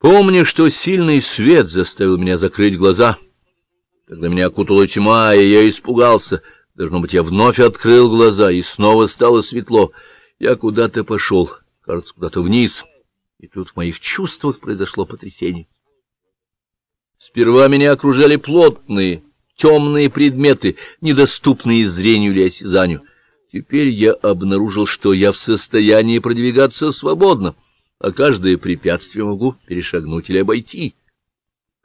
Помню, что сильный свет заставил меня закрыть глаза. Когда меня окутала тьма, и я испугался. Должно быть, я вновь открыл глаза, и снова стало светло. Я куда-то пошел, кажется, куда-то вниз, и тут в моих чувствах произошло потрясение. Сперва меня окружали плотные, темные предметы, недоступные зрению или осязанию. Теперь я обнаружил, что я в состоянии продвигаться свободно, а каждое препятствие могу перешагнуть или обойти.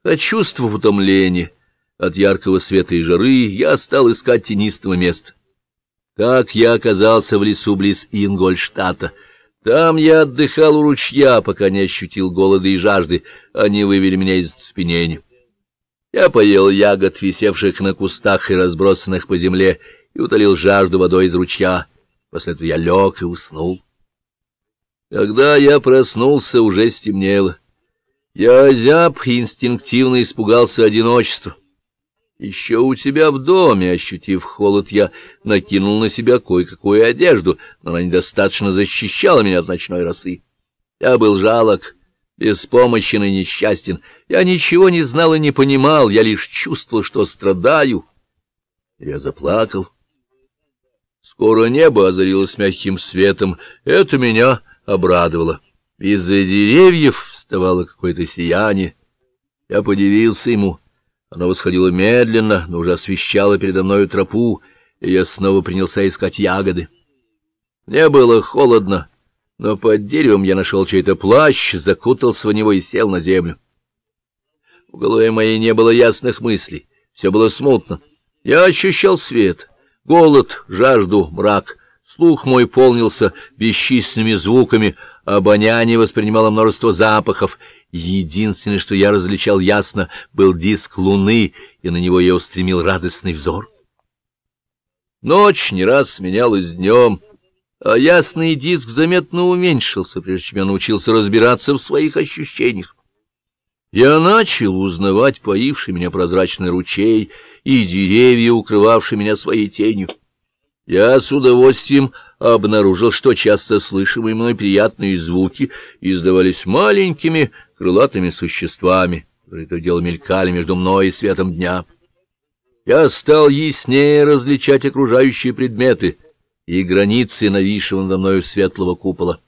Почувствовав утомление от яркого света и жары, я стал искать тенистого места. Так я оказался в лесу близ Ингольштата. Там я отдыхал у ручья, пока не ощутил голода и жажды. Они вывели меня из цепенения. Я поел ягод, висевших на кустах и разбросанных по земле, и утолил жажду водой из ручья. После этого я лег и уснул. Когда я проснулся, уже стемнело. Я озяб инстинктивно испугался одиночества. Еще у тебя в доме, ощутив холод, я накинул на себя кое-какую одежду, но она недостаточно защищала меня от ночной росы. Я был жалок, беспомощен и несчастен. Я ничего не знал и не понимал, я лишь чувствовал, что страдаю. Я заплакал. Скоро небо озарилось мягким светом. Это меня обрадовало. Из-за деревьев вставало какое-то сияние. Я подивился ему. Оно восходило медленно, но уже освещало передо мною тропу, и я снова принялся искать ягоды. Мне было холодно, но под деревом я нашел чей-то плащ, закутался в него и сел на землю. В голове моей не было ясных мыслей, все было смутно. Я ощущал свет, голод, жажду, мрак. Слух мой полнился бесчисленными звуками, обоняние воспринимало множество запахов. Единственное, что я различал ясно, был диск луны, и на него я устремил радостный взор. Ночь не раз сменялась днем, а ясный диск заметно уменьшился, прежде чем я научился разбираться в своих ощущениях. Я начал узнавать поивший меня прозрачный ручей и деревья, укрывавшие меня своей тенью. Я с удовольствием обнаружил, что часто слышимые мной приятные звуки издавались маленькими крылатыми существами, которые то дело мелькали между мной и светом дня. Я стал яснее различать окружающие предметы — и границы нависшего надо мною светлого купола.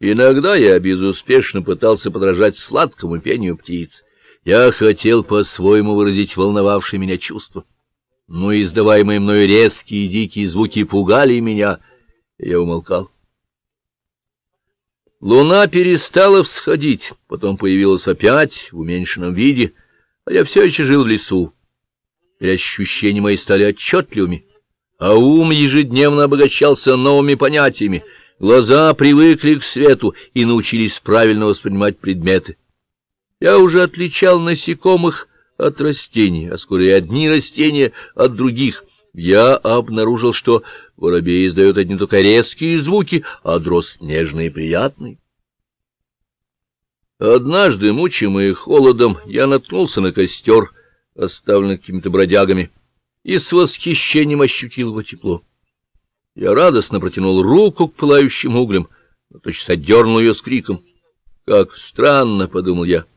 Иногда я безуспешно пытался подражать сладкому пению птиц. Я хотел по-своему выразить волновавшие меня чувства. Но издаваемые мною резкие и дикие звуки пугали меня, я умолкал. Луна перестала всходить, потом появилась опять в уменьшенном виде, а я все еще жил в лесу. И ощущения мои стали отчетливыми, а ум ежедневно обогащался новыми понятиями, глаза привыкли к свету и научились правильно воспринимать предметы. Я уже отличал насекомых от растений, а скоро и одни растения от других. Я обнаружил, что воробей издает одни только резкие звуки, а дрозд нежный и приятный. Однажды, мучимый холодом, я наткнулся на костер, оставленный какими-то бродягами и с восхищением ощутил его тепло. Я радостно протянул руку к пылающим углям, но тотчас отдернул ее с криком. «Как странно!» — подумал я, —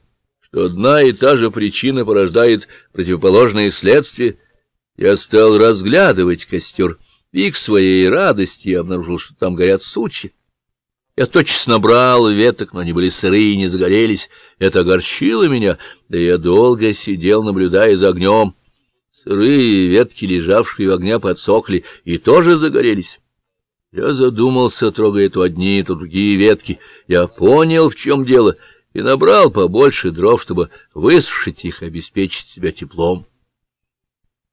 что одна и та же причина порождает противоположные следствия. Я стал разглядывать костер, и к своей радости обнаружил, что там горят сучи. Я тотчас набрал веток, но они были сырые и не загорелись. Это огорчило меня, да я долго сидел, наблюдая за огнем. Сырые ветки, лежавшие в огня, подсохли и тоже загорелись. Я задумался, трогая то одни, то другие ветки. Я понял, в чем дело, и набрал побольше дров, чтобы высушить их и обеспечить себя теплом.